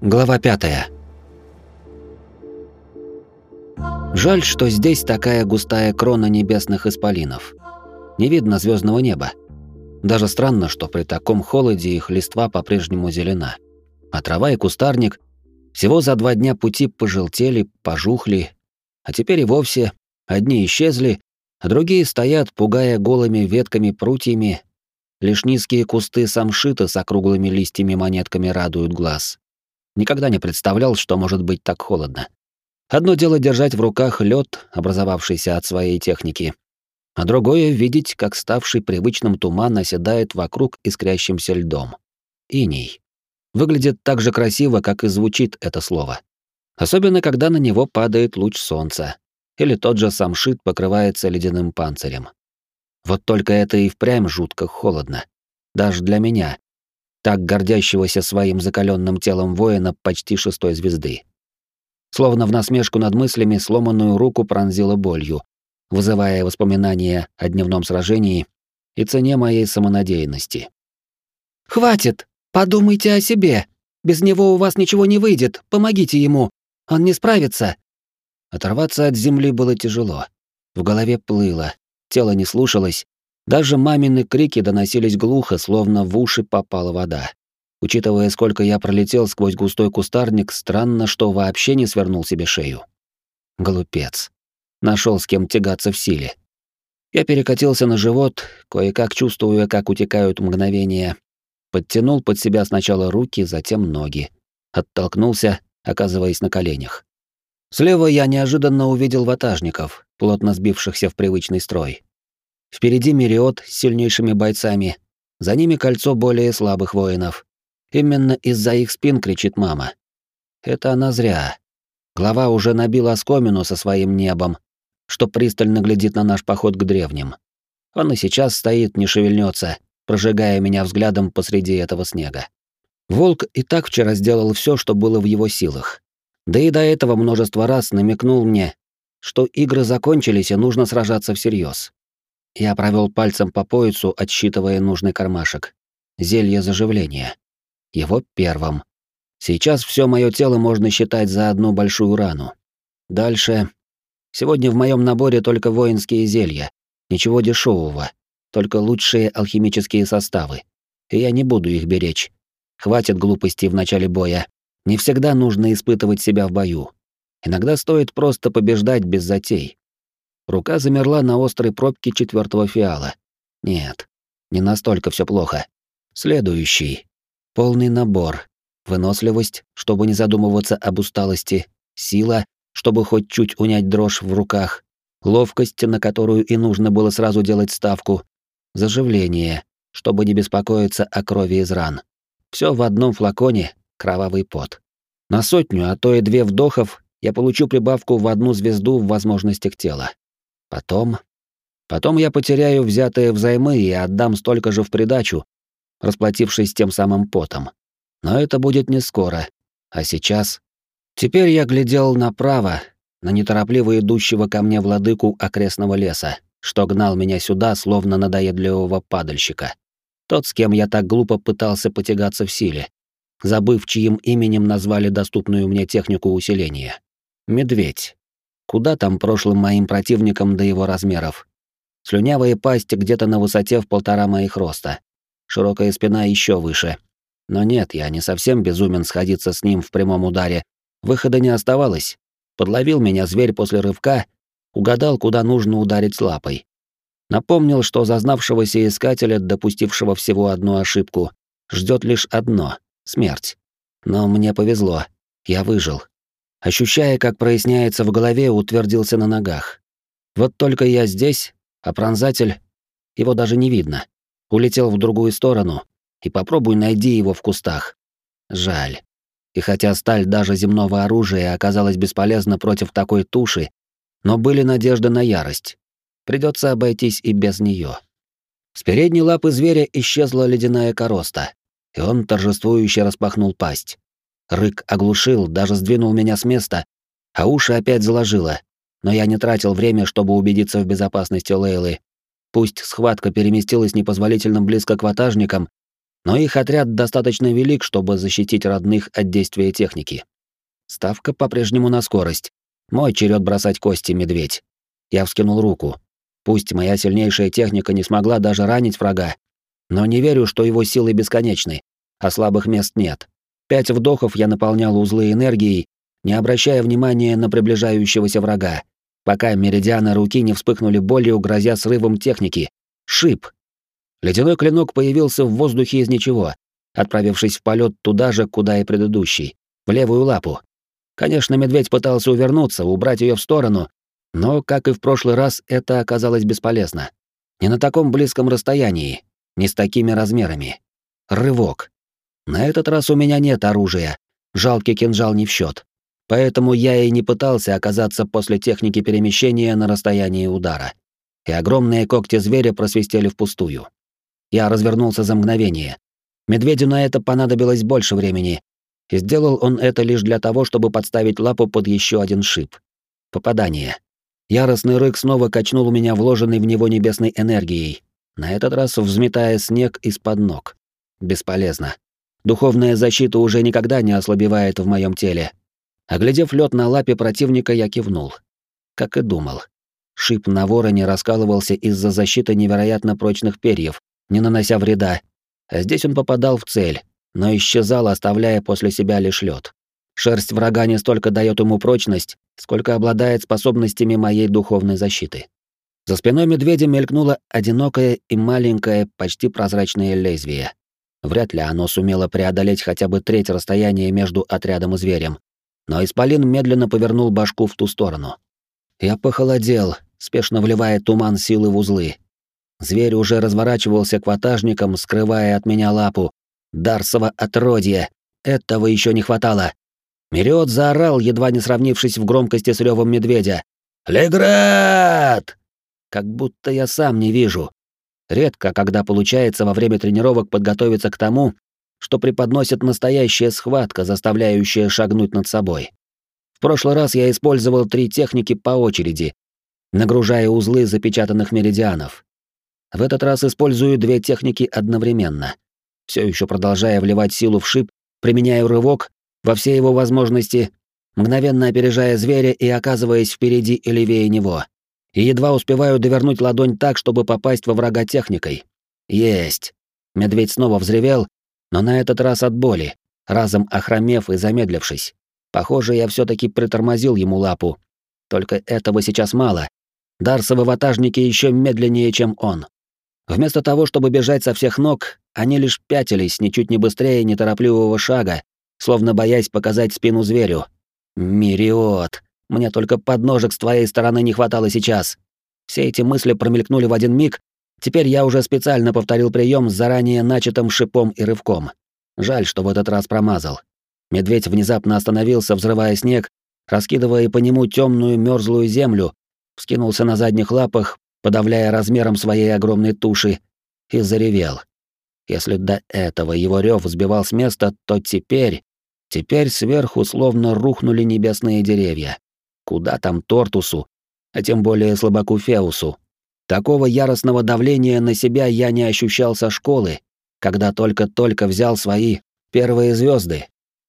Глава пятая. Жаль, что здесь такая густая крона небесных исполинов. Не видно звездного неба. Даже странно, что при таком холоде их листва по-прежнему зелена. А трава и кустарник всего за два дня пути пожелтели, пожухли, а теперь и вовсе одни исчезли, а другие стоят, пугая голыми ветками прутьями. Лишь низкие кусты самшита с округлыми листьями-монетками радуют глаз. Никогда не представлял, что может быть так холодно. Одно дело держать в руках лед, образовавшийся от своей техники, а другое — видеть, как ставший привычным туман оседает вокруг искрящимся льдом. Иней. Выглядит так же красиво, как и звучит это слово. Особенно, когда на него падает луч солнца, или тот же самшит покрывается ледяным панцирем. Вот только это и впрямь жутко холодно. Даже для меня, так гордящегося своим закаленным телом воина почти шестой звезды. Словно в насмешку над мыслями сломанную руку пронзила болью, вызывая воспоминания о дневном сражении и цене моей самонадеянности. «Хватит! Подумайте о себе! Без него у вас ничего не выйдет, помогите ему! Он не справится!» Оторваться от земли было тяжело. В голове плыло, тело не слушалось, даже мамины крики доносились глухо, словно в уши попала вода. Учитывая, сколько я пролетел сквозь густой кустарник, странно, что вообще не свернул себе шею. Глупец. Нашел с кем тягаться в силе. Я перекатился на живот, кое-как чувствуя, как утекают мгновения. Подтянул под себя сначала руки, затем ноги. Оттолкнулся, оказываясь на коленях. Слева я неожиданно увидел ватажников, плотно сбившихся в привычный строй. Впереди Мериот с сильнейшими бойцами, за ними кольцо более слабых воинов. Именно из-за их спин кричит мама. Это она зря. Глава уже набил оскомину со своим небом, что пристально глядит на наш поход к древним. Он и сейчас стоит, не шевельнется, прожигая меня взглядом посреди этого снега. Волк и так вчера сделал все, что было в его силах. Да и до этого множество раз намекнул мне, что игры закончились и нужно сражаться всерьез. Я провел пальцем по поясу, отсчитывая нужный кармашек. Зелье заживления. Его первым. Сейчас все мое тело можно считать за одну большую рану. Дальше. Сегодня в моем наборе только воинские зелья. Ничего дешевого. Только лучшие алхимические составы. И я не буду их беречь. Хватит глупостей в начале боя. Не всегда нужно испытывать себя в бою. Иногда стоит просто побеждать без затей. Рука замерла на острой пробке четвертого фиала. Нет, не настолько все плохо. Следующий. Полный набор. Выносливость, чтобы не задумываться об усталости. Сила, чтобы хоть чуть унять дрожь в руках. Ловкость, на которую и нужно было сразу делать ставку. Заживление, чтобы не беспокоиться о крови из ран. Все в одном флаконе, кровавый пот. На сотню, а то и две вдохов я получу прибавку в одну звезду в возможностях тела. Потом... Потом я потеряю взятые взаймы и отдам столько же в придачу, расплатившись тем самым потом. Но это будет не скоро. А сейчас... Теперь я глядел направо, на неторопливо идущего ко мне владыку окрестного леса, что гнал меня сюда, словно надоедливого падальщика. Тот, с кем я так глупо пытался потягаться в силе, забыв, чьим именем назвали доступную мне технику усиления. Медведь. Куда там прошлым моим противникам до его размеров? Слюнявая пасть где-то на высоте в полтора моих роста. Широкая спина еще выше. Но нет, я не совсем безумен сходиться с ним в прямом ударе. Выхода не оставалось. Подловил меня зверь после рывка, угадал, куда нужно ударить лапой. Напомнил, что зазнавшегося искателя, допустившего всего одну ошибку, ждет лишь одно — смерть. Но мне повезло. Я выжил. Ощущая, как проясняется в голове, утвердился на ногах. Вот только я здесь, а пронзатель... Его даже не видно. Улетел в другую сторону, и попробуй найди его в кустах. Жаль. И хотя сталь даже земного оружия оказалась бесполезна против такой туши, но были надежды на ярость. Придется обойтись и без нее. С передней лапы зверя исчезла ледяная короста, и он торжествующе распахнул пасть. Рык оглушил, даже сдвинул меня с места, а уши опять заложило. Но я не тратил время, чтобы убедиться в безопасности Лейлы. Пусть схватка переместилась непозволительно близко к ватажникам, но их отряд достаточно велик, чтобы защитить родных от действия техники. Ставка по-прежнему на скорость. Мой черед бросать кости, медведь. Я вскинул руку. Пусть моя сильнейшая техника не смогла даже ранить врага, но не верю, что его силы бесконечны, а слабых мест нет. Пять вдохов я наполнял узлы энергией, не обращая внимания на приближающегося врага, пока меридианы руки не вспыхнули болью, грозя срывом техники. Шип. Ледяной клинок появился в воздухе из ничего, отправившись в полет туда же, куда и предыдущий, в левую лапу. Конечно, медведь пытался увернуться, убрать ее в сторону, но, как и в прошлый раз, это оказалось бесполезно. Не на таком близком расстоянии, не с такими размерами. Рывок. На этот раз у меня нет оружия, жалкий кинжал не в счет. Поэтому я и не пытался оказаться после техники перемещения на расстоянии удара. И огромные когти зверя просвистели впустую. Я развернулся за мгновение. Медведю на это понадобилось больше времени, и сделал он это лишь для того, чтобы подставить лапу под еще один шип. Попадание. Яростный рык снова качнул меня вложенной в него небесной энергией, на этот раз взметая снег из-под ног. Бесполезно. Духовная защита уже никогда не ослабевает в моем теле, Оглядев лед на лапе противника, я кивнул. Как и думал. Шип на вороне раскалывался из-за защиты невероятно прочных перьев, не нанося вреда. А здесь он попадал в цель, но исчезал, оставляя после себя лишь лед. Шерсть врага не столько дает ему прочность, сколько обладает способностями моей духовной защиты. За спиной медведя мелькнуло одинокое и маленькое, почти прозрачное лезвие. Вряд ли оно сумело преодолеть хотя бы треть расстояния между отрядом и зверем, но Исполин медленно повернул башку в ту сторону. Я похолодел, спешно вливая туман силы в узлы. Зверь уже разворачивался к ватажникам, скрывая от меня лапу. Дарсово отродье! Этого еще не хватало. Мериот заорал, едва не сравнившись в громкости с ревом медведя. «Леград!» Как будто я сам не вижу. Редко, когда получается во время тренировок подготовиться к тому, что преподносит настоящая схватка, заставляющая шагнуть над собой. В прошлый раз я использовал три техники по очереди, нагружая узлы запечатанных меридианов. В этот раз использую две техники одновременно. Все еще продолжая вливать силу в шип, применяю рывок во все его возможности, мгновенно опережая зверя и оказываясь впереди и левее него. И едва успеваю довернуть ладонь так, чтобы попасть во врага техникой. Есть. Медведь снова взревел, но на этот раз от боли, разом охромев и замедлившись. Похоже, я все таки притормозил ему лапу. Только этого сейчас мало. Дарсовы ватажники еще медленнее, чем он. Вместо того, чтобы бежать со всех ног, они лишь пятились ничуть не быстрее неторопливого шага, словно боясь показать спину зверю. «Мириот! Мне только подножек с твоей стороны не хватало сейчас!» Все эти мысли промелькнули в один миг, Теперь я уже специально повторил прием с заранее начатым шипом и рывком. Жаль, что в этот раз промазал. Медведь внезапно остановился, взрывая снег, раскидывая по нему темную мерзлую землю, вскинулся на задних лапах, подавляя размером своей огромной туши, и заревел. Если до этого его рев сбивал с места, то теперь... Теперь сверху словно рухнули небесные деревья. Куда там Тортусу, а тем более слабаку Феусу, Такого яростного давления на себя я не ощущал со школы, когда только-только взял свои первые звезды.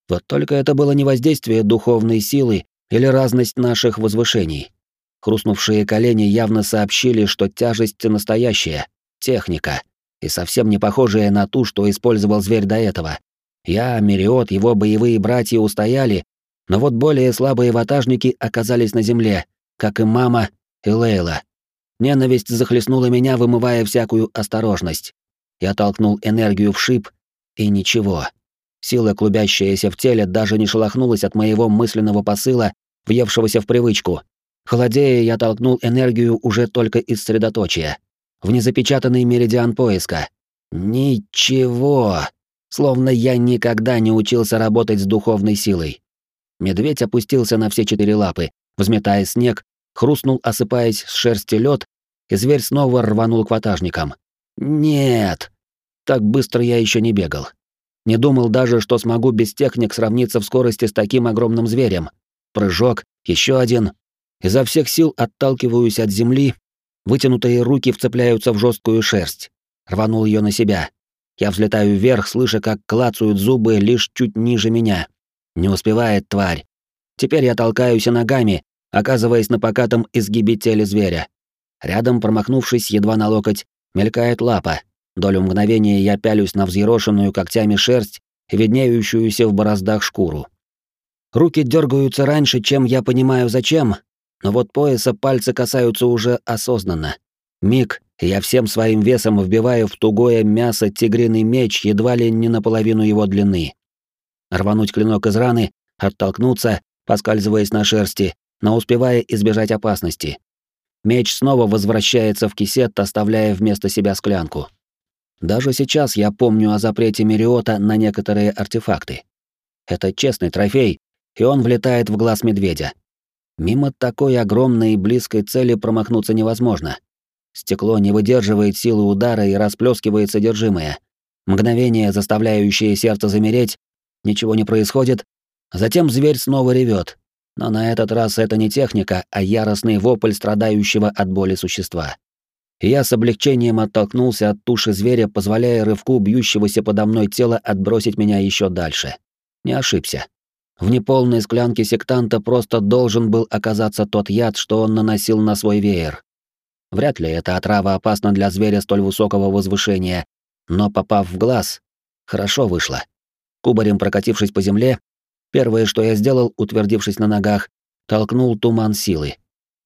Вот только это было не воздействие духовной силы или разность наших возвышений. Хрустнувшие колени явно сообщили, что тяжесть настоящая, техника, и совсем не похожая на ту, что использовал зверь до этого. Я, Мериот, его боевые братья устояли, но вот более слабые ватажники оказались на земле, как и мама и Лейла. Ненависть захлестнула меня, вымывая всякую осторожность. Я толкнул энергию в шип, и ничего. Сила, клубящаяся в теле, даже не шелохнулась от моего мысленного посыла, въевшегося в привычку. Холодея, я толкнул энергию уже только из средоточия. В незапечатанный меридиан поиска. Ничего. Словно я никогда не учился работать с духовной силой. Медведь опустился на все четыре лапы, взметая снег, хрустнул, осыпаясь с шерсти лед, и зверь снова рванул к ватажникам. Нет! Так быстро я еще не бегал. Не думал даже, что смогу без техник сравниться в скорости с таким огромным зверем. Прыжок, еще один. Изо всех сил отталкиваюсь от земли, вытянутые руки вцепляются в жесткую шерсть. Рванул ее на себя. Я взлетаю вверх, слыша, как клацают зубы лишь чуть ниже меня. Не успевает тварь. Теперь я толкаюсь ногами, оказываясь на покатом изгибе теле зверя. Рядом, промахнувшись едва на локоть, мелькает лапа. Долю мгновения я пялюсь на взъерошенную когтями шерсть и виднеющуюся в бороздах шкуру. Руки дергаются раньше, чем я понимаю зачем, но вот пояса пальцы касаются уже осознанно. Миг, и я всем своим весом вбиваю в тугое мясо тигриный меч едва ли не наполовину его длины. Рвануть клинок из раны, оттолкнуться, поскальзываясь на шерсти, но успевая избежать опасности. Меч снова возвращается в кисет, оставляя вместо себя склянку. Даже сейчас я помню о запрете Мериота на некоторые артефакты. Это честный трофей, и он влетает в глаз медведя. Мимо такой огромной и близкой цели промахнуться невозможно. Стекло не выдерживает силы удара и расплескивает содержимое. Мгновение, заставляющее сердце замереть, ничего не происходит. Затем зверь снова ревет, но на этот раз это не техника, а яростный вопль страдающего от боли существа. я с облегчением оттолкнулся от туши зверя, позволяя рывку бьющегося подо мной тела отбросить меня еще дальше. Не ошибся. В неполной склянке сектанта просто должен был оказаться тот яд, что он наносил на свой веер. Вряд ли эта отрава опасна для зверя столь высокого возвышения, но попав в глаз, хорошо вышло. Кубарем прокатившись по земле, Первое, что я сделал, утвердившись на ногах, толкнул туман силы.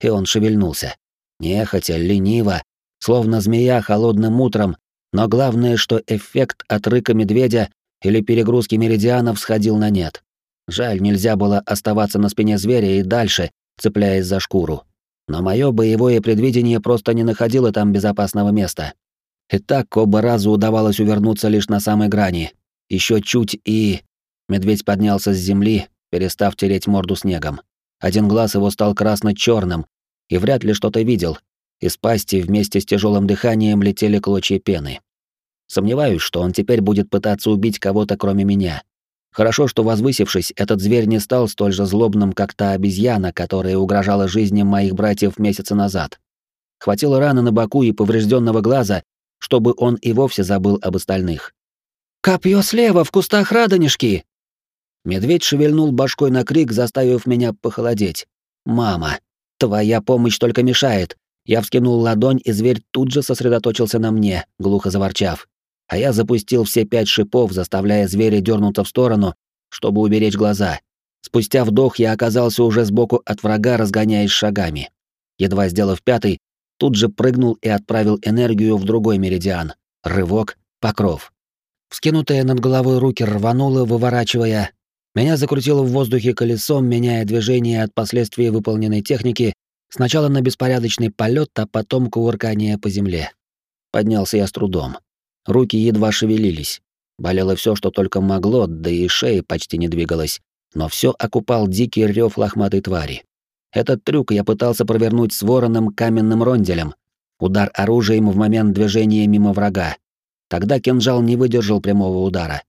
И он шевельнулся. Нехотя, лениво, словно змея холодным утром, но главное, что эффект от рыка медведя или перегрузки меридианов сходил на нет. Жаль, нельзя было оставаться на спине зверя и дальше, цепляясь за шкуру. Но мое боевое предвидение просто не находило там безопасного места. И так оба раза удавалось увернуться лишь на самой грани. Еще чуть и... Медведь поднялся с земли, перестав тереть морду снегом. Один глаз его стал красно-черным, и вряд ли что-то видел. Из пасти вместе с тяжелым дыханием летели клочья пены. Сомневаюсь, что он теперь будет пытаться убить кого-то, кроме меня. Хорошо, что возвысившись, этот зверь не стал столь же злобным, как та обезьяна, которая угрожала жизни моих братьев месяца назад. Хватило раны на боку и поврежденного глаза, чтобы он и вовсе забыл об остальных. «Копье слева, в кустах радонежки!» Медведь шевельнул башкой на крик, заставив меня похолодеть. «Мама, твоя помощь только мешает!» Я вскинул ладонь, и зверь тут же сосредоточился на мне, глухо заворчав. А я запустил все пять шипов, заставляя зверя дернуться в сторону, чтобы уберечь глаза. Спустя вдох я оказался уже сбоку от врага, разгоняясь шагами. Едва сделав пятый, тут же прыгнул и отправил энергию в другой меридиан. Рывок, покров. Вскинутые над головой руки рвануло, выворачивая, меня закрутило в воздухе колесом, меняя движение от последствий выполненной техники сначала на беспорядочный полет, а потом кувыркание по земле. Поднялся я с трудом. Руки едва шевелились. Болело все, что только могло, да и шея почти не двигалась. Но все окупал дикий рев лохматой твари. Этот трюк я пытался провернуть с вороном каменным ронделем. Удар оружием в момент движения мимо врага. Тогда кинжал не выдержал прямого удара.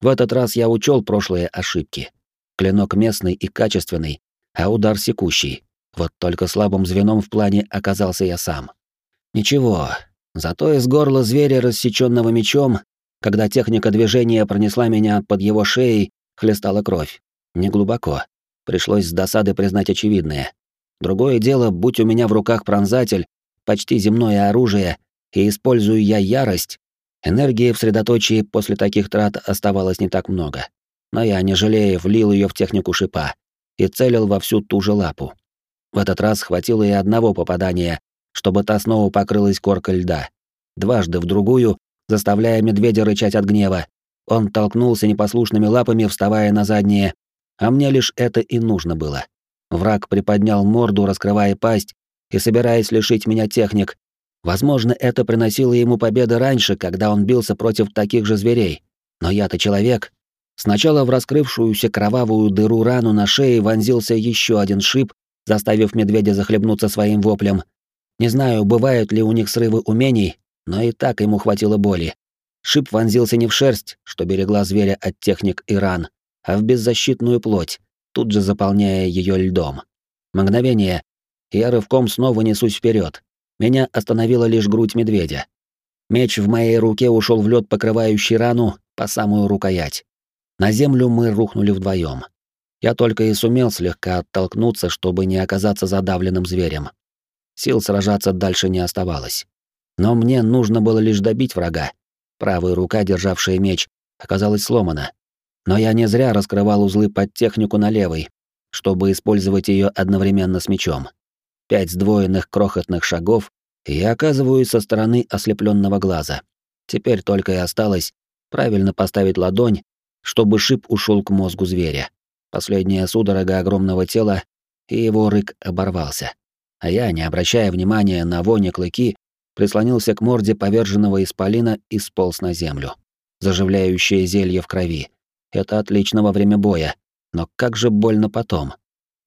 В этот раз я учел прошлые ошибки. Клинок местный и качественный, а удар секущий. Вот только слабым звеном в плане оказался я сам. Ничего, зато из горла зверя, рассеченного мечом, когда техника движения пронесла меня под его шеей, хлестала кровь. Не глубоко. Пришлось с досады признать очевидное. Другое дело, будь у меня в руках пронзатель, почти земное оружие, и использую я ярость, Энергии в средоточии после таких трат оставалось не так много. Но я, не жалея, влил ее в технику шипа и целил во всю ту же лапу. В этот раз хватило и одного попадания, чтобы та снова покрылась коркой льда. Дважды в другую, заставляя медведя рычать от гнева. Он толкнулся непослушными лапами, вставая на задние, а мне лишь это и нужно было. Враг приподнял морду, раскрывая пасть и собираясь лишить меня техник, Возможно, это приносило ему победы раньше, когда он бился против таких же зверей. Но я-то человек. Сначала в раскрывшуюся кровавую дыру рану на шее вонзился еще один шип, заставив медведя захлебнуться своим воплем. Не знаю, бывают ли у них срывы умений, но и так ему хватило боли. Шип вонзился не в шерсть, что берегла зверя от техник и ран, а в беззащитную плоть, тут же заполняя ее льдом. Мгновение, я рывком снова несусь вперед, меня остановила лишь грудь медведя. Меч в моей руке ушел в лед, покрывающий рану по самую рукоять. На землю мы рухнули вдвоем. Я только и сумел слегка оттолкнуться, чтобы не оказаться задавленным зверем. Сил сражаться дальше не оставалось. Но мне нужно было лишь добить врага. Правая рука, державшая меч, оказалась сломана. Но я не зря раскрывал узлы под технику на левой, чтобы использовать ее одновременно с мечом. Пять сдвоенных крохотных шагов, и я оказываюсь со стороны ослепленного глаза. Теперь только и осталось правильно поставить ладонь, чтобы шип ушел к мозгу зверя. Последняя судорога огромного тела, и его рык оборвался. А я, не обращая внимания на вони клыки, прислонился к морде поверженного исполина и сполз на землю. Заживляющее зелье в крови. Это отлично во время боя, но как же больно потом.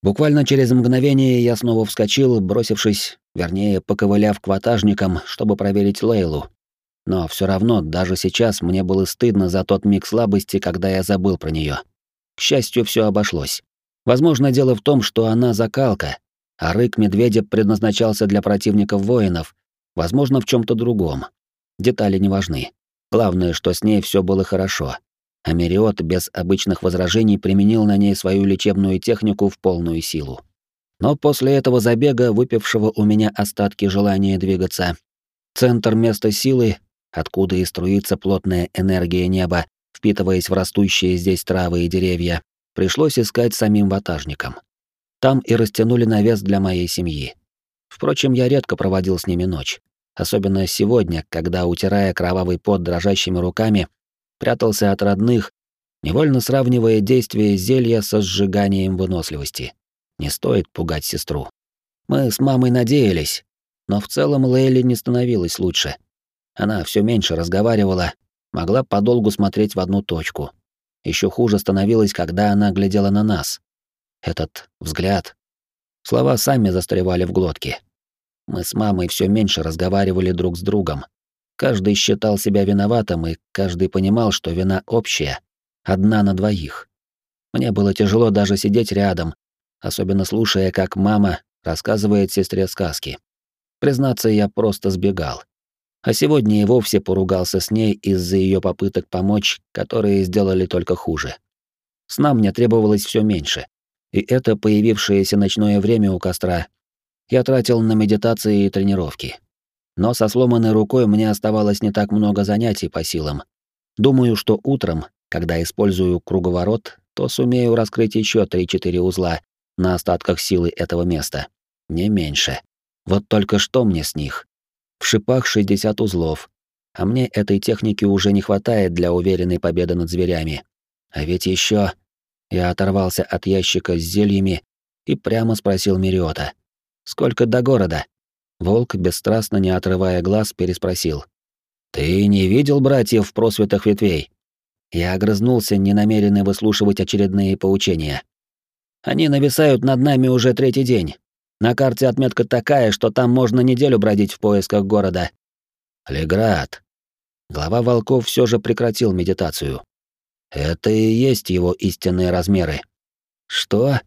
Буквально через мгновение я снова вскочил, бросившись, вернее, поковыляв к ватажникам, чтобы проверить Лейлу. Но все равно, даже сейчас мне было стыдно за тот миг слабости, когда я забыл про нее. К счастью, все обошлось. Возможно, дело в том, что она закалка, а рык медведя предназначался для противников воинов, возможно, в чем то другом. Детали не важны. Главное, что с ней все было хорошо. Америот без обычных возражений применил на ней свою лечебную технику в полную силу. Но после этого забега, выпившего у меня остатки желания двигаться, центр места силы, откуда и струится плотная энергия неба, впитываясь в растущие здесь травы и деревья, пришлось искать самим ватажникам. Там и растянули навес для моей семьи. Впрочем, я редко проводил с ними ночь. Особенно сегодня, когда, утирая кровавый пот дрожащими руками, прятался от родных, невольно сравнивая действие зелья со сжиганием выносливости. Не стоит пугать сестру. Мы с мамой надеялись, но в целом Лейли не становилась лучше. Она все меньше разговаривала, могла подолгу смотреть в одну точку. Еще хуже становилось, когда она глядела на нас. Этот взгляд. Слова сами застревали в глотке. Мы с мамой все меньше разговаривали друг с другом, Каждый считал себя виноватым, и каждый понимал, что вина общая, одна на двоих. Мне было тяжело даже сидеть рядом, особенно слушая, как мама рассказывает сестре сказки. Признаться, я просто сбегал. А сегодня и вовсе поругался с ней из-за ее попыток помочь, которые сделали только хуже. Сна мне требовалось все меньше, и это появившееся ночное время у костра я тратил на медитации и тренировки. Но со сломанной рукой мне оставалось не так много занятий по силам. Думаю, что утром, когда использую круговорот, то сумею раскрыть еще 3-4 узла на остатках силы этого места. Не меньше. Вот только что мне с них? В шипах 60 узлов. А мне этой техники уже не хватает для уверенной победы над зверями. А ведь еще Я оторвался от ящика с зельями и прямо спросил Мириота. «Сколько до города?» Волк, бесстрастно не отрывая глаз, переспросил. «Ты не видел братьев в просветах ветвей?» Я огрызнулся, не намеренный выслушивать очередные поучения. «Они нависают над нами уже третий день. На карте отметка такая, что там можно неделю бродить в поисках города». «Леград». Глава волков все же прекратил медитацию. «Это и есть его истинные размеры». «Что?»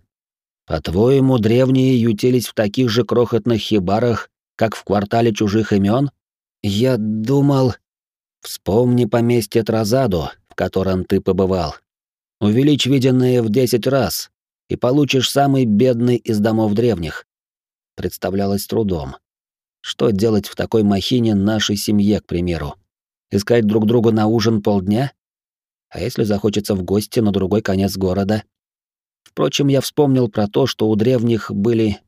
«По-твоему, древние ютились в таких же крохотных хибарах, как в квартале чужих имен? Я думал... Вспомни поместье Тразадо, в котором ты побывал. Увеличь виденное в десять раз, и получишь самый бедный из домов древних. Представлялось трудом. Что делать в такой махине нашей семье, к примеру? Искать друг друга на ужин полдня? А если захочется в гости на другой конец города? Впрочем, я вспомнил про то, что у древних были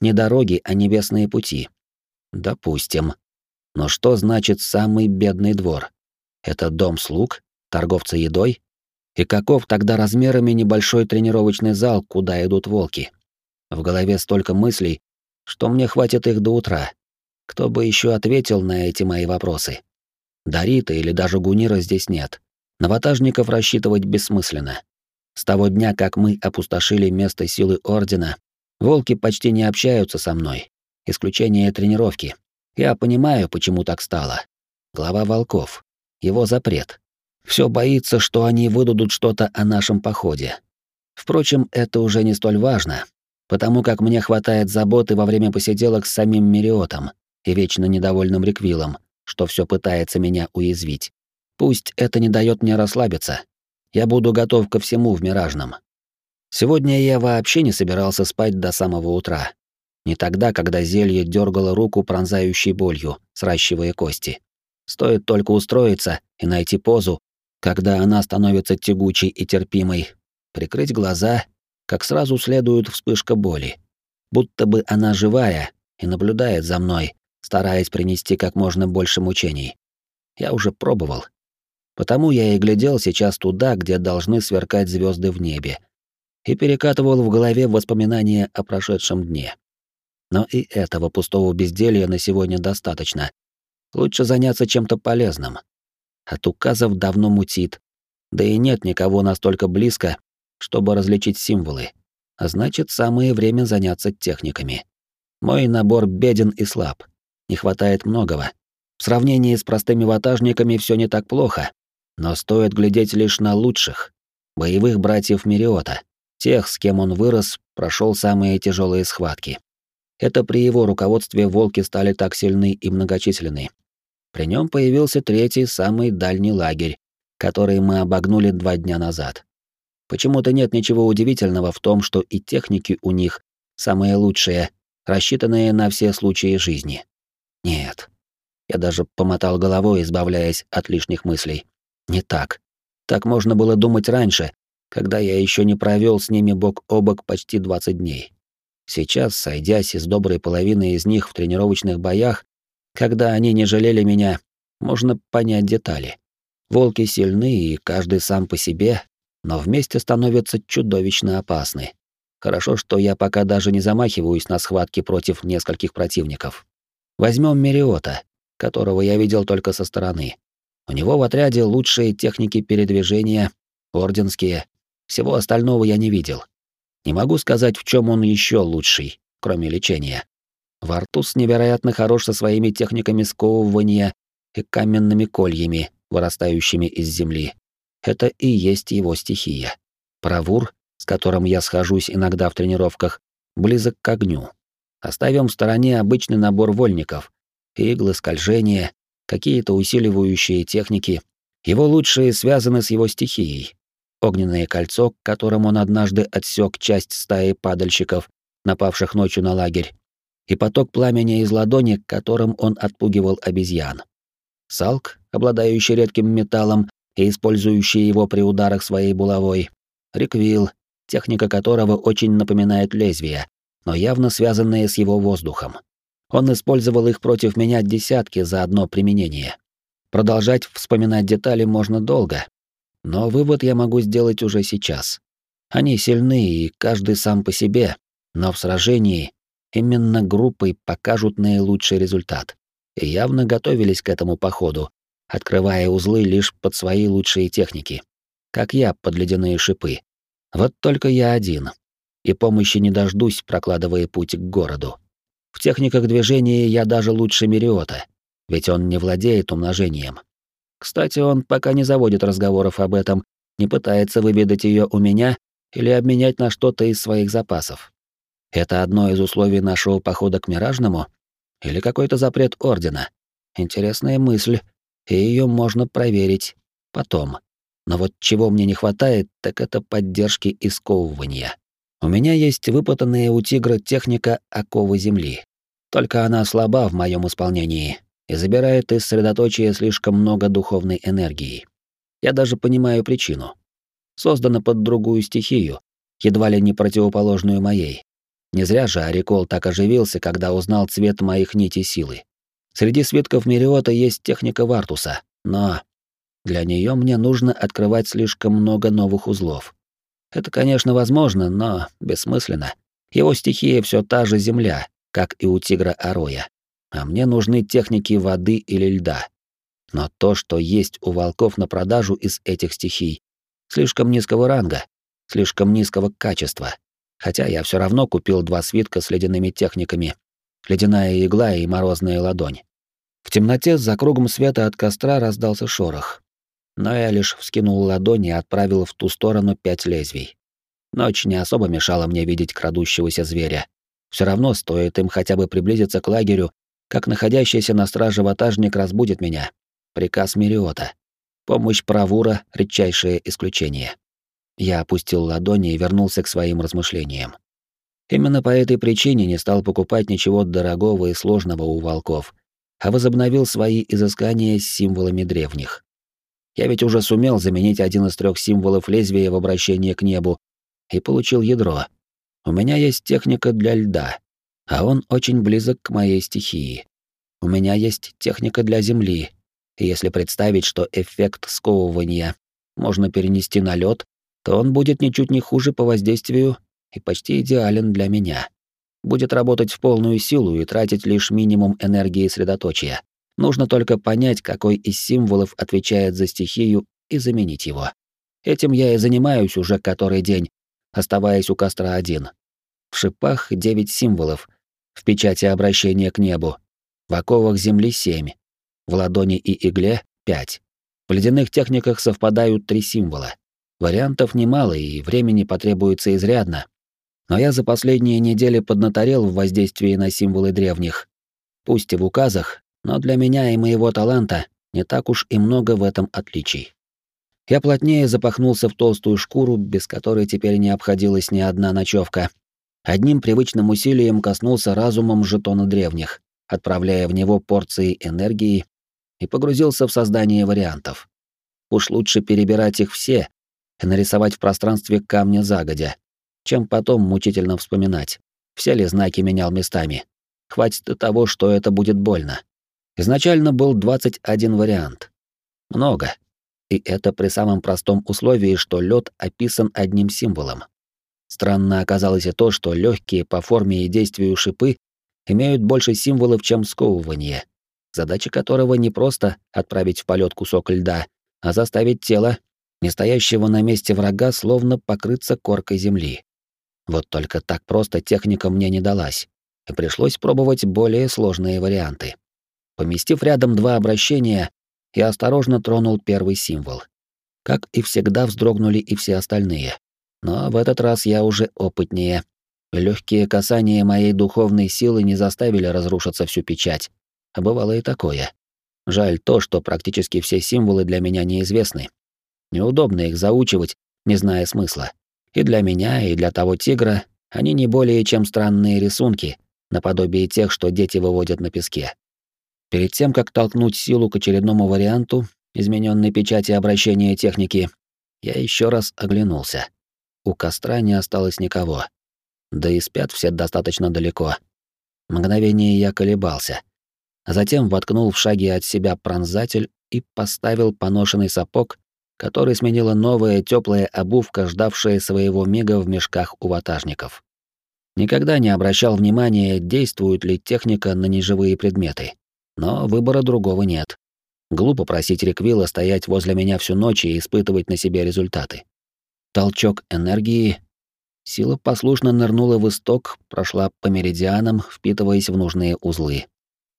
не дороги, а небесные пути. Допустим. Но что значит самый бедный двор? Это дом слуг, торговца едой? И каков тогда размерами небольшой тренировочный зал, куда идут волки? В голове столько мыслей, что мне хватит их до утра. Кто бы еще ответил на эти мои вопросы? Дарита или даже Гунира здесь нет. На ватажников рассчитывать бессмысленно. С того дня, как мы опустошили место силы Ордена, волки почти не общаются со мной, исключение тренировки. Я понимаю, почему так стало. Глава волков. Его запрет. Все боится, что они выдадут что-то о нашем походе. Впрочем, это уже не столь важно, потому как мне хватает заботы во время посиделок с самим Мериотом и вечно недовольным Реквилом, что все пытается меня уязвить. Пусть это не дает мне расслабиться. Я буду готов ко всему в миражном. Сегодня я вообще не собирался спать до самого утра. Не тогда, когда зелье дергало руку пронзающей болью, сращивая кости. Стоит только устроиться и найти позу, когда она становится тягучей и терпимой, прикрыть глаза, как сразу следует вспышка боли. Будто бы она живая и наблюдает за мной, стараясь принести как можно больше мучений. Я уже пробовал. Потому я и глядел сейчас туда, где должны сверкать звезды в небе, и перекатывал в голове воспоминания о прошедшем дне. Но и этого пустого безделья на сегодня достаточно. Лучше заняться чем-то полезным. От указов давно мутит, да и нет никого настолько близко, чтобы различить символы. А значит, самое время заняться техниками. Мой набор беден и слаб. Не хватает многого. В сравнении с простыми ватажниками все не так плохо, но стоит глядеть лишь на лучших, боевых братьев Мириота, тех, с кем он вырос, прошел самые тяжелые схватки. Это при его руководстве волки стали так сильны и многочисленны. При нем появился третий, самый дальний лагерь, который мы обогнули два дня назад. Почему-то нет ничего удивительного в том, что и техники у них самые лучшие, рассчитанные на все случаи жизни. Нет. Я даже помотал головой, избавляясь от лишних мыслей. Не так. Так можно было думать раньше, когда я еще не провел с ними бок о бок почти 20 дней. Сейчас, сойдясь из доброй половины из них в тренировочных боях, когда они не жалели меня, можно понять детали. Волки сильны, и каждый сам по себе, но вместе становятся чудовищно опасны. Хорошо, что я пока даже не замахиваюсь на схватки против нескольких противников. Возьмем Мериота, которого я видел только со стороны. У него в отряде лучшие техники передвижения, орденские. Всего остального я не видел. Не могу сказать, в чем он еще лучший, кроме лечения. Вартус невероятно хорош со своими техниками сковывания и каменными кольями, вырастающими из земли. Это и есть его стихия. Правур, с которым я схожусь иногда в тренировках, близок к огню. Оставим в стороне обычный набор вольников. Иглы, скольжения, какие-то усиливающие техники. Его лучшие связаны с его стихией огненное кольцо, которым он однажды отсек часть стаи падальщиков, напавших ночью на лагерь, и поток пламени из ладони, которым он отпугивал обезьян. Салк, обладающий редким металлом и использующий его при ударах своей булавой. Риквил, техника которого очень напоминает лезвие, но явно связанные с его воздухом. Он использовал их против меня десятки за одно применение. Продолжать вспоминать детали можно долго, но вывод я могу сделать уже сейчас. Они сильны, и каждый сам по себе, но в сражении именно группой покажут наилучший результат. И явно готовились к этому походу, открывая узлы лишь под свои лучшие техники. Как я под ледяные шипы. Вот только я один. И помощи не дождусь, прокладывая путь к городу. В техниках движения я даже лучше Мериота, ведь он не владеет умножением. Кстати, он пока не заводит разговоров об этом, не пытается выведать ее у меня или обменять на что-то из своих запасов. Это одно из условий нашего похода к Миражному? Или какой-то запрет Ордена? Интересная мысль, и ее можно проверить потом. Но вот чего мне не хватает, так это поддержки и сковывания. У меня есть выпытанная у тигра техника оковы земли. Только она слаба в моем исполнении, и забирает из средоточия слишком много духовной энергии. Я даже понимаю причину. Создана под другую стихию, едва ли не противоположную моей. Не зря же Арикол так оживился, когда узнал цвет моих нитей силы. Среди свитков Мериота есть техника Вартуса, но для нее мне нужно открывать слишком много новых узлов. Это, конечно, возможно, но бессмысленно. Его стихия все та же земля, как и у тигра Ароя а мне нужны техники воды или льда. Но то, что есть у волков на продажу из этих стихий, слишком низкого ранга, слишком низкого качества. Хотя я все равно купил два свитка с ледяными техниками. Ледяная игла и морозная ладонь. В темноте за кругом света от костра раздался шорох. Но я лишь вскинул ладонь и отправил в ту сторону пять лезвий. Ночь не особо мешала мне видеть крадущегося зверя. Все равно стоит им хотя бы приблизиться к лагерю, как находящийся на страже ватажник разбудит меня. Приказ Мириота. Помощь Правура — редчайшее исключение. Я опустил ладони и вернулся к своим размышлениям. Именно по этой причине не стал покупать ничего дорогого и сложного у волков, а возобновил свои изыскания с символами древних. Я ведь уже сумел заменить один из трех символов лезвия в обращении к небу и получил ядро. У меня есть техника для льда, а он очень близок к моей стихии. У меня есть техника для земли, если представить, что эффект сковывания можно перенести на лед, то он будет ничуть не хуже по воздействию и почти идеален для меня. Будет работать в полную силу и тратить лишь минимум энергии средоточия. Нужно только понять, какой из символов отвечает за стихию, и заменить его. Этим я и занимаюсь уже который день, оставаясь у костра один. В шипах девять символов, в печати обращения к небу, в оковах земли семь, в ладони и игле пять. В ледяных техниках совпадают три символа. Вариантов немало и времени потребуется изрядно. Но я за последние недели поднаторел в воздействии на символы древних. Пусть и в указах, но для меня и моего таланта не так уж и много в этом отличий. Я плотнее запахнулся в толстую шкуру, без которой теперь не обходилась ни одна ночевка. Одним привычным усилием коснулся разумом жетона древних, отправляя в него порции энергии и погрузился в создание вариантов. Уж лучше перебирать их все и нарисовать в пространстве камня загодя, чем потом мучительно вспоминать, все ли знаки менял местами. Хватит и того, что это будет больно. Изначально был 21 вариант. Много. И это при самом простом условии, что лед описан одним символом. Странно оказалось и то, что легкие по форме и действию шипы имеют больше символов, чем сковывание, задача которого не просто отправить в полет кусок льда, а заставить тело, не стоящего на месте врага, словно покрыться коркой земли. Вот только так просто техника мне не далась, и пришлось пробовать более сложные варианты. Поместив рядом два обращения, я осторожно тронул первый символ. Как и всегда вздрогнули и все остальные. Но в этот раз я уже опытнее. Легкие касания моей духовной силы не заставили разрушиться всю печать. А бывало и такое. Жаль то, что практически все символы для меня неизвестны. Неудобно их заучивать, не зная смысла. И для меня, и для того тигра они не более чем странные рисунки, наподобие тех, что дети выводят на песке. Перед тем, как толкнуть силу к очередному варианту измененной печати обращения техники, я еще раз оглянулся. У костра не осталось никого. Да и спят все достаточно далеко. Мгновение я колебался. Затем воткнул в шаге от себя пронзатель и поставил поношенный сапог, который сменила новая теплая обувка, ждавшая своего мига в мешках у ватажников. Никогда не обращал внимания, действует ли техника на неживые предметы но выбора другого нет. Глупо просить Реквилла стоять возле меня всю ночь и испытывать на себе результаты. Толчок энергии. Сила послушно нырнула в исток, прошла по меридианам, впитываясь в нужные узлы.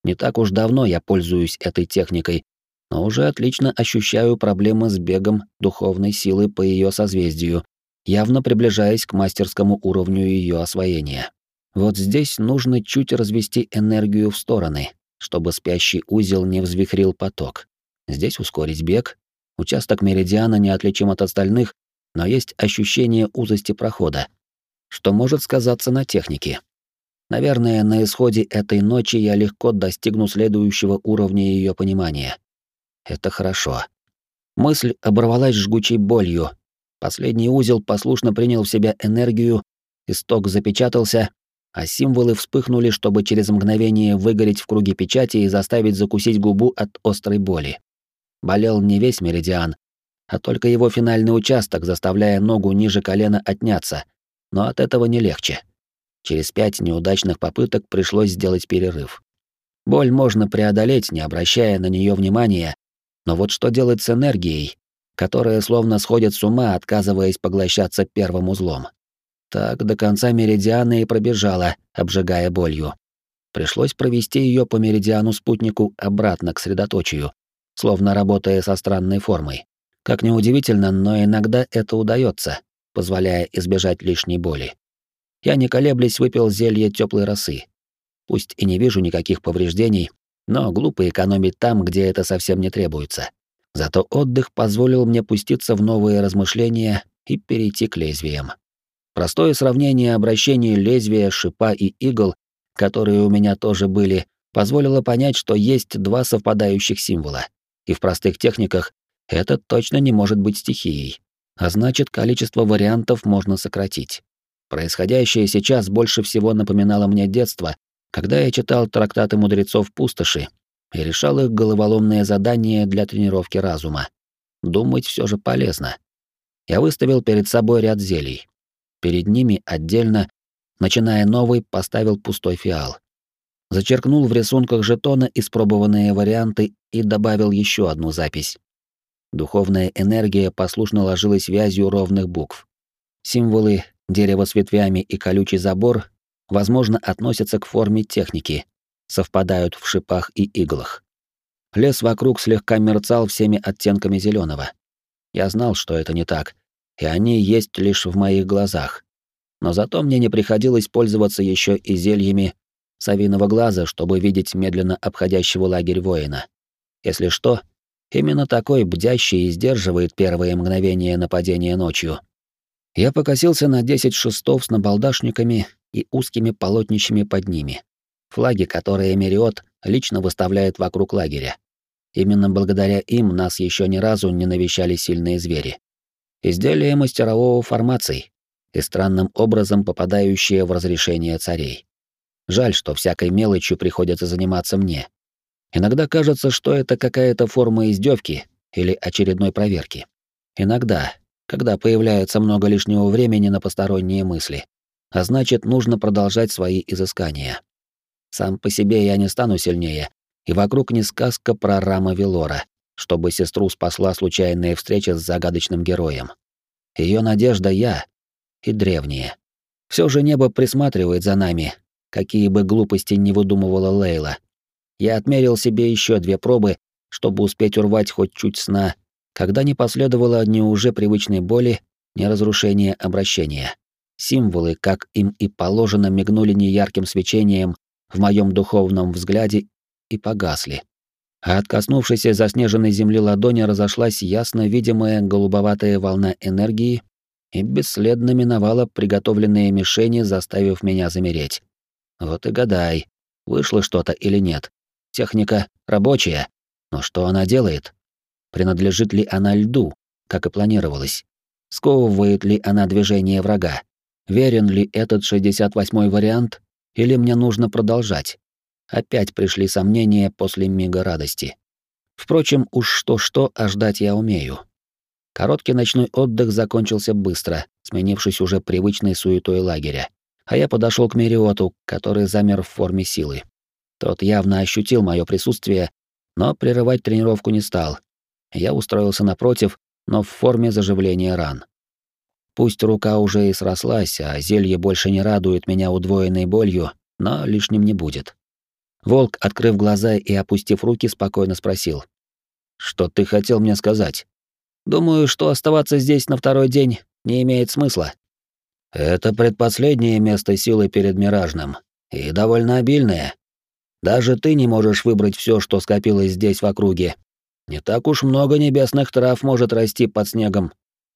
Не так уж давно я пользуюсь этой техникой, но уже отлично ощущаю проблемы с бегом духовной силы по ее созвездию, явно приближаясь к мастерскому уровню ее освоения. Вот здесь нужно чуть развести энергию в стороны, чтобы спящий узел не взвихрил поток. Здесь ускорить бег. Участок меридиана неотличим от остальных, но есть ощущение узости прохода, что может сказаться на технике. Наверное, на исходе этой ночи я легко достигну следующего уровня ее понимания. Это хорошо. Мысль оборвалась жгучей болью. Последний узел послушно принял в себя энергию, исток запечатался, а символы вспыхнули, чтобы через мгновение выгореть в круге печати и заставить закусить губу от острой боли. Болел не весь меридиан, а только его финальный участок, заставляя ногу ниже колена отняться, но от этого не легче. Через пять неудачных попыток пришлось сделать перерыв. Боль можно преодолеть, не обращая на нее внимания, но вот что делать с энергией, которая словно сходит с ума, отказываясь поглощаться первым узлом. Так до конца меридиана и пробежала, обжигая болью. Пришлось провести ее по меридиану спутнику обратно к средоточию, словно работая со странной формой. Как ни удивительно, но иногда это удается, позволяя избежать лишней боли. Я не колеблясь выпил зелье теплой росы. Пусть и не вижу никаких повреждений, но глупо экономить там, где это совсем не требуется. Зато отдых позволил мне пуститься в новые размышления и перейти к лезвиям. Простое сравнение обращения лезвия, шипа и игл, которые у меня тоже были, позволило понять, что есть два совпадающих символа. И в простых техниках это точно не может быть стихией. А значит, количество вариантов можно сократить. Происходящее сейчас больше всего напоминало мне детство, когда я читал трактаты мудрецов пустоши и решал их головоломные задания для тренировки разума. Думать все же полезно. Я выставил перед собой ряд зелий. Перед ними отдельно, начиная новый, поставил пустой фиал. Зачеркнул в рисунках жетона испробованные варианты и добавил еще одну запись. Духовная энергия послушно ложилась вязью ровных букв. Символы, дерево с ветвями и колючий забор, возможно, относятся к форме техники, совпадают в шипах и иглах. Лес вокруг слегка мерцал всеми оттенками зеленого. Я знал, что это не так, и они есть лишь в моих глазах. Но зато мне не приходилось пользоваться еще и зельями совиного глаза, чтобы видеть медленно обходящего лагерь воина. Если что, именно такой бдящий и сдерживает первые мгновения нападения ночью. Я покосился на 10 шестов с набалдашниками и узкими полотнищами под ними. Флаги, которые Мериот лично выставляет вокруг лагеря. Именно благодаря им нас еще ни разу не навещали сильные звери. Изделия мастерового формаций и странным образом попадающие в разрешение царей. Жаль, что всякой мелочью приходится заниматься мне. Иногда кажется, что это какая-то форма издевки или очередной проверки. Иногда, когда появляется много лишнего времени на посторонние мысли. А значит, нужно продолжать свои изыскания. Сам по себе я не стану сильнее, и вокруг не сказка про Рама Велора, чтобы сестру спасла случайная встреча с загадочным героем. Ее надежда я и древняя. Все же небо присматривает за нами, какие бы глупости не выдумывала Лейла. Я отмерил себе еще две пробы, чтобы успеть урвать хоть чуть сна, когда не последовало ни уже привычной боли, ни разрушения обращения. Символы, как им и положено, мигнули неярким свечением в моем духовном взгляде и погасли. А от коснувшейся заснеженной земли ладони разошлась ясно видимая голубоватая волна энергии и бесследно миновала приготовленные мишени, заставив меня замереть. Вот и гадай, вышло что-то или нет. Техника рабочая, но что она делает? Принадлежит ли она льду, как и планировалось? Сковывает ли она движение врага? Верен ли этот 68-й вариант, или мне нужно продолжать? Опять пришли сомнения после мига радости. Впрочем, уж что-что, а ждать я умею. Короткий ночной отдых закончился быстро, сменившись уже привычной суетой лагеря а я подошел к Мериоту, который замер в форме силы. Тот явно ощутил мое присутствие, но прерывать тренировку не стал. Я устроился напротив, но в форме заживления ран. Пусть рука уже и срослась, а зелье больше не радует меня удвоенной болью, но лишним не будет. Волк, открыв глаза и опустив руки, спокойно спросил. «Что ты хотел мне сказать?» «Думаю, что оставаться здесь на второй день не имеет смысла», это предпоследнее место силы перед Миражным, и довольно обильное. Даже ты не можешь выбрать все, что скопилось здесь в округе. Не так уж много небесных трав может расти под снегом.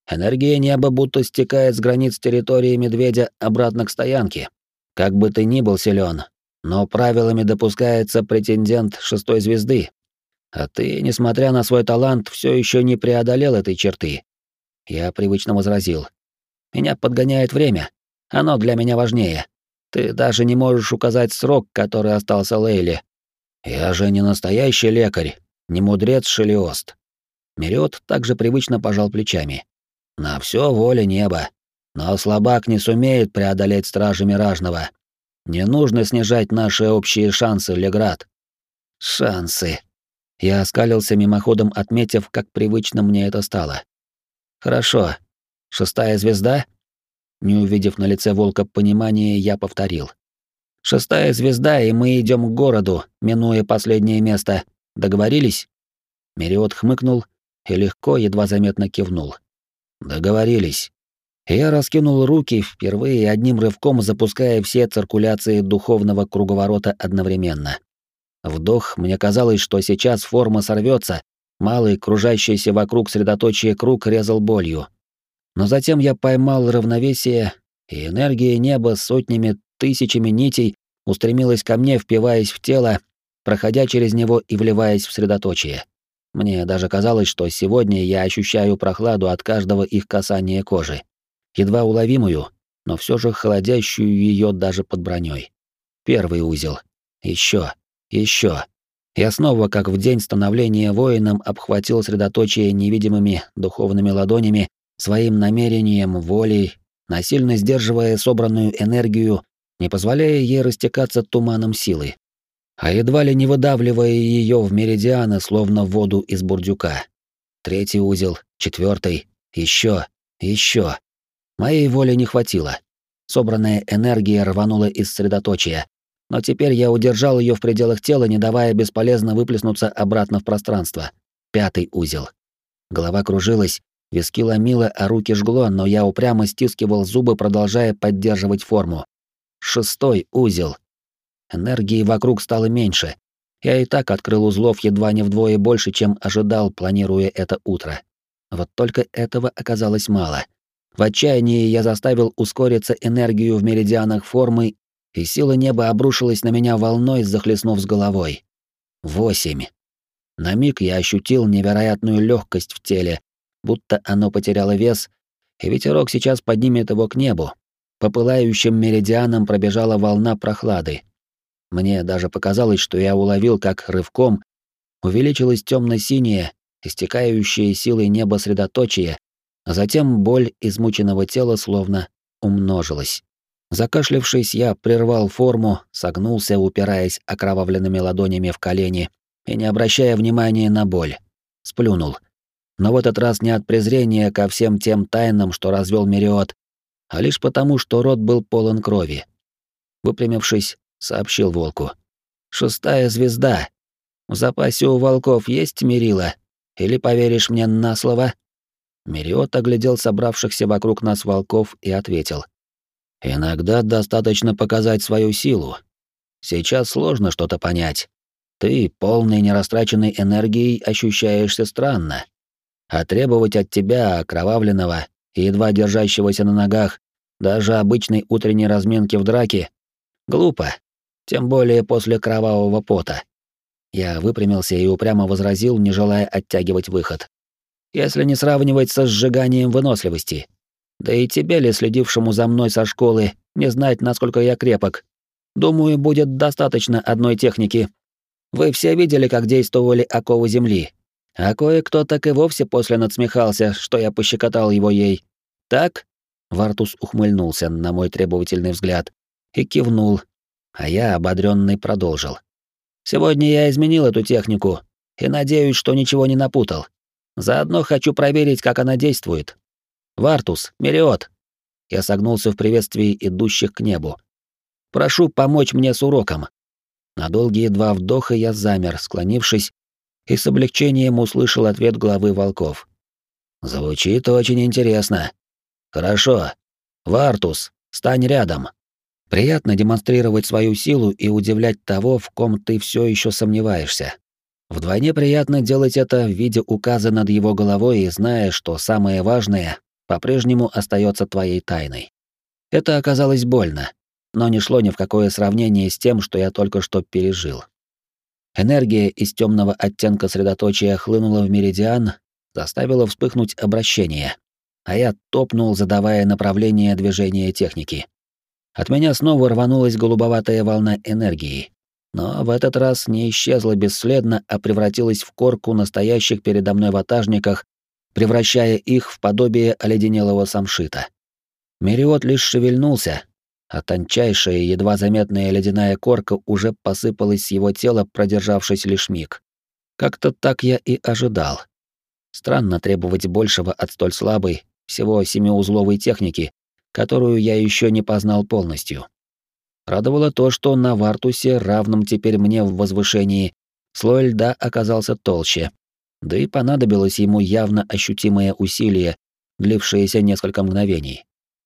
Энергия неба будто стекает с границ территории медведя обратно к стоянке. Как бы ты ни был силен, но правилами допускается претендент шестой звезды. А ты, несмотря на свой талант, все еще не преодолел этой черты. Я привычно возразил. Меня подгоняет время. Оно для меня важнее. Ты даже не можешь указать срок, который остался Лейле. Я же не настоящий лекарь, не мудрец Шелиост. Мериот также привычно пожал плечами. На все воля неба. Но слабак не сумеет преодолеть стражи Миражного. Не нужно снижать наши общие шансы, Леград. Шансы. Я оскалился мимоходом, отметив, как привычно мне это стало. Хорошо, Шестая звезда? Не увидев на лице волка понимания, я повторил. Шестая звезда, и мы идем к городу, минуя последнее место. Договорились? Мериот хмыкнул и легко, едва заметно кивнул. Договорились. Я раскинул руки, впервые одним рывком запуская все циркуляции духовного круговорота одновременно. Вдох, мне казалось, что сейчас форма сорвется, малый, кружащийся вокруг средоточия круг резал болью. Но затем я поймал равновесие, и энергия неба сотнями, тысячами нитей устремилась ко мне, впиваясь в тело, проходя через него и вливаясь в средоточие. Мне даже казалось, что сегодня я ощущаю прохладу от каждого их касания кожи едва уловимую, но все же холодящую ее даже под броней. Первый узел. Еще. Еще. Я снова, как в день становления воином, обхватил средоточие невидимыми духовными ладонями, своим намерением, волей, насильно сдерживая собранную энергию, не позволяя ей растекаться туманом силы, а едва ли не выдавливая ее в меридианы, словно воду из бурдюка. Третий узел, четвертый, еще, еще. Моей воли не хватило. Собранная энергия рванула из средоточия, но теперь я удержал ее в пределах тела, не давая бесполезно выплеснуться обратно в пространство. Пятый узел. Голова кружилась, виски ломило, а руки жгло, но я упрямо стискивал зубы, продолжая поддерживать форму. Шестой узел. Энергии вокруг стало меньше. Я и так открыл узлов едва не вдвое больше, чем ожидал, планируя это утро. Вот только этого оказалось мало. В отчаянии я заставил ускориться энергию в меридианах формы, и сила неба обрушилась на меня волной, захлестнув с головой. Восемь. На миг я ощутил невероятную легкость в теле, будто оно потеряло вес, и ветерок сейчас поднимет его к небу. По пылающим меридианам пробежала волна прохлады. Мне даже показалось, что я уловил, как рывком увеличилось темно-синее, истекающее силой неба средоточие, а затем боль измученного тела словно умножилась. Закашлявшись, я прервал форму, согнулся, упираясь окровавленными ладонями в колени и не обращая внимания на боль. Сплюнул. Но в этот раз не от презрения ко всем тем тайнам, что развел Мериот, а лишь потому, что рот был полон крови. Выпрямившись, сообщил волку. «Шестая звезда. В запасе у волков есть мерила? Или поверишь мне на слово?» Мериот оглядел собравшихся вокруг нас волков и ответил. «Иногда достаточно показать свою силу. Сейчас сложно что-то понять. Ты, полный нерастраченной энергией, ощущаешься странно. А требовать от тебя, окровавленного и едва держащегося на ногах, даже обычной утренней разминки в драке, глупо, тем более после кровавого пота». Я выпрямился и упрямо возразил, не желая оттягивать выход если не сравнивать со сжиганием выносливости. Да и тебе ли, следившему за мной со школы, не знать, насколько я крепок. Думаю, будет достаточно одной техники. Вы все видели, как действовали оковы земли. А кое-кто так и вовсе после надсмехался, что я пощекотал его ей. Так? Вартус ухмыльнулся на мой требовательный взгляд и кивнул, а я, ободренный, продолжил. Сегодня я изменил эту технику и надеюсь, что ничего не напутал. Заодно хочу проверить, как она действует. Вартус, Мериот. Я согнулся в приветствии идущих к небу. Прошу помочь мне с уроком. На долгие два вдоха я замер, склонившись, и с облегчением услышал ответ главы волков. Звучит очень интересно. Хорошо. Вартус, стань рядом. Приятно демонстрировать свою силу и удивлять того, в ком ты все еще сомневаешься. Вдвойне приятно делать это в виде указа над его головой и зная, что самое важное по-прежнему остается твоей тайной. Это оказалось больно, но не шло ни в какое сравнение с тем, что я только что пережил. Энергия из темного оттенка средоточия хлынула в меридиан, заставила вспыхнуть обращение, а я топнул, задавая направление движения техники. От меня снова рванулась голубоватая волна энергии, но в этот раз не исчезла бесследно, а превратилась в корку настоящих передо мной ватажниках, превращая их в подобие оледенелого самшита. Мериот лишь шевельнулся, а тончайшая, едва заметная ледяная корка уже посыпалась с его тела, продержавшись лишь миг. Как-то так я и ожидал. Странно требовать большего от столь слабой, всего семиузловой техники, которую я еще не познал полностью. Радовало то, что на Вартусе, равном теперь мне в возвышении, слой льда оказался толще. Да и понадобилось ему явно ощутимое усилие, длившееся несколько мгновений.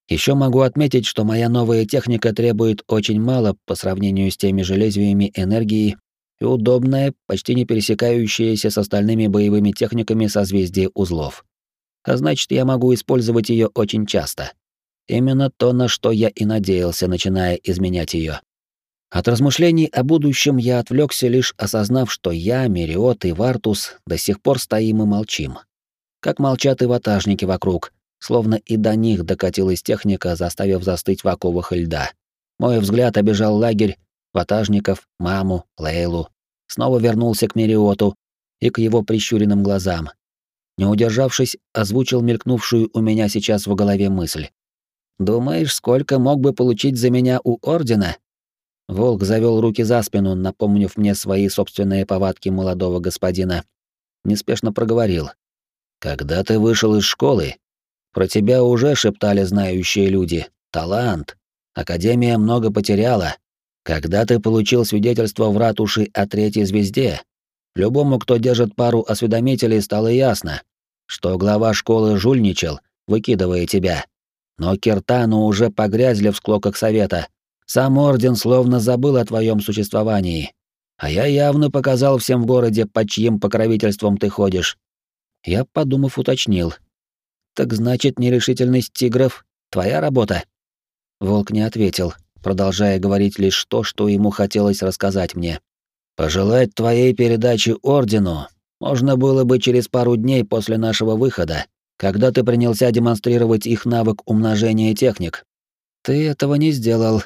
Еще могу отметить, что моя новая техника требует очень мало по сравнению с теми же лезвиями энергии и удобная, почти не пересекающаяся с остальными боевыми техниками созвездия узлов. А значит, я могу использовать ее очень часто. Именно то, на что я и надеялся, начиная изменять ее. От размышлений о будущем я отвлекся, лишь осознав, что я, Мериот и Вартус до сих пор стоим и молчим. Как молчат и ватажники вокруг, словно и до них докатилась техника, заставив застыть в оковах льда. Мой взгляд обежал лагерь, ватажников, маму, Лейлу. Снова вернулся к Мериоту и к его прищуренным глазам. Не удержавшись, озвучил мелькнувшую у меня сейчас в голове мысль. «Думаешь, сколько мог бы получить за меня у Ордена?» Волк завел руки за спину, напомнив мне свои собственные повадки молодого господина. Неспешно проговорил. «Когда ты вышел из школы, про тебя уже шептали знающие люди. Талант. Академия много потеряла. Когда ты получил свидетельство в ратуши о третьей звезде, любому, кто держит пару осведомителей, стало ясно, что глава школы жульничал, выкидывая тебя. Но Киртану уже погрязли в склоках совета, сам Орден словно забыл о твоем существовании. А я явно показал всем в городе, под чьим покровительством ты ходишь. Я, подумав, уточнил. Так значит, нерешительность тигров — твоя работа? Волк не ответил, продолжая говорить лишь то, что ему хотелось рассказать мне. Пожелать твоей передачи Ордену можно было бы через пару дней после нашего выхода, когда ты принялся демонстрировать их навык умножения техник. Ты этого не сделал,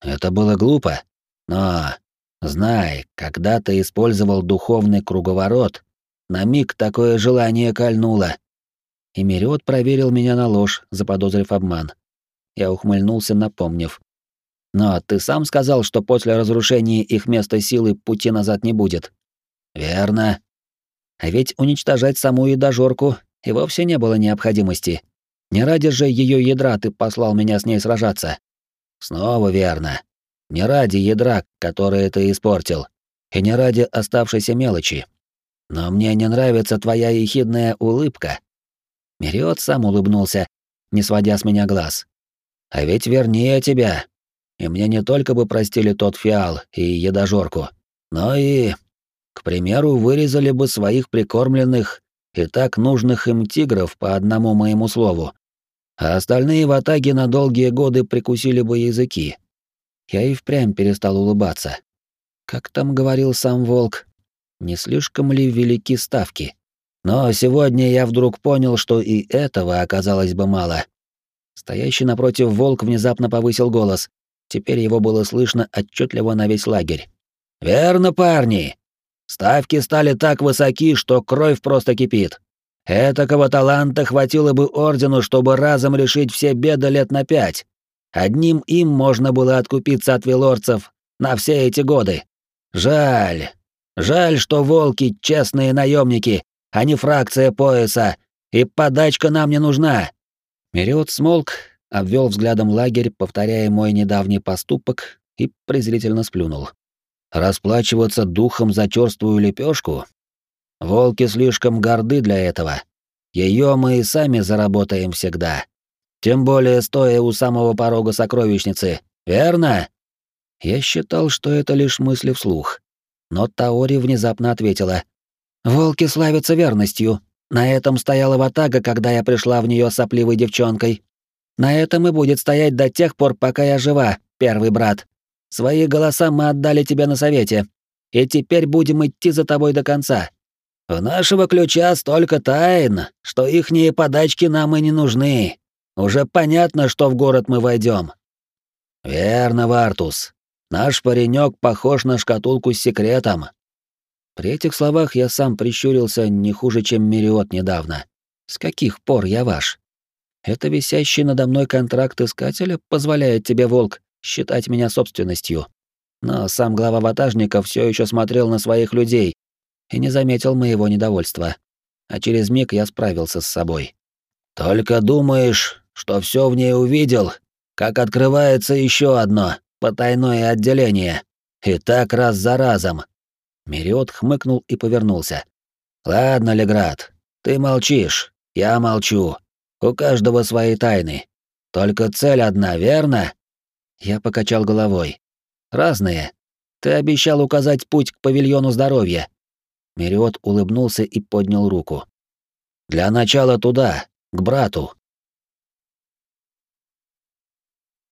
это было глупо, но знай, когда ты использовал духовный круговорот, на миг такое желание кольнуло. И Мериот проверил меня на ложь, заподозрив обман. Я ухмыльнулся, напомнив. Но ты сам сказал, что после разрушения их места силы пути назад не будет. Верно. А ведь уничтожать саму едожорку и вовсе не было необходимости. Не ради же ее ядра ты послал меня с ней сражаться. Снова верно. Не ради ядра, которое ты испортил, и не ради оставшейся мелочи. Но мне не нравится твоя ехидная улыбка. Мериот сам улыбнулся, не сводя с меня глаз. А ведь вернее тебя. И мне не только бы простили тот фиал и едожорку, но и, к примеру, вырезали бы своих прикормленных и так нужных им тигров по одному моему слову, а остальные в атаге на долгие годы прикусили бы языки. Я и впрямь перестал улыбаться. Как там говорил сам Волк, не слишком ли велики ставки? Но сегодня я вдруг понял, что и этого оказалось бы мало. Стоящий напротив Волк внезапно повысил голос. Теперь его было слышно отчетливо на весь лагерь. «Верно, парни! Ставки стали так высоки, что кровь просто кипит. Этакого таланта хватило бы ордену, чтобы разом решить все беды лет на пять. Одним им можно было откупиться от велорцев на все эти годы. Жаль. Жаль, что волки — честные наемники, а не фракция пояса, и подачка нам не нужна. Мериот смолк, обвел взглядом лагерь, повторяя мой недавний поступок, и презрительно сплюнул. Расплачиваться духом за черствую лепешку? Волки слишком горды для этого. Ее мы и сами заработаем всегда. Тем более стоя у самого порога сокровищницы, верно? Я считал, что это лишь мысли вслух. Но Таори внезапно ответила. «Волки славятся верностью. На этом стояла ватага, когда я пришла в нее сопливой девчонкой. На этом и будет стоять до тех пор, пока я жива, первый брат. Свои голоса мы отдали тебе на совете. И теперь будем идти за тобой до конца. У нашего ключа столько тайн, что ихние подачки нам и не нужны. Уже понятно, что в город мы войдем. Верно, Вартус. Наш паренек похож на шкатулку с секретом. При этих словах я сам прищурился не хуже, чем Мериот недавно. С каких пор я ваш? Это висящий надо мной контракт искателя позволяет тебе, волк, считать меня собственностью. Но сам глава ватажника все еще смотрел на своих людей, и не заметил моего недовольства. А через миг я справился с собой. «Только думаешь, что все в ней увидел, как открывается еще одно потайное отделение. И так раз за разом». Мериот хмыкнул и повернулся. «Ладно, Леград, ты молчишь, я молчу. У каждого свои тайны. Только цель одна, верно? Я покачал головой. Разные. Ты обещал указать путь к павильону здоровья. Мериот улыбнулся и поднял руку. Для начала туда, к брату.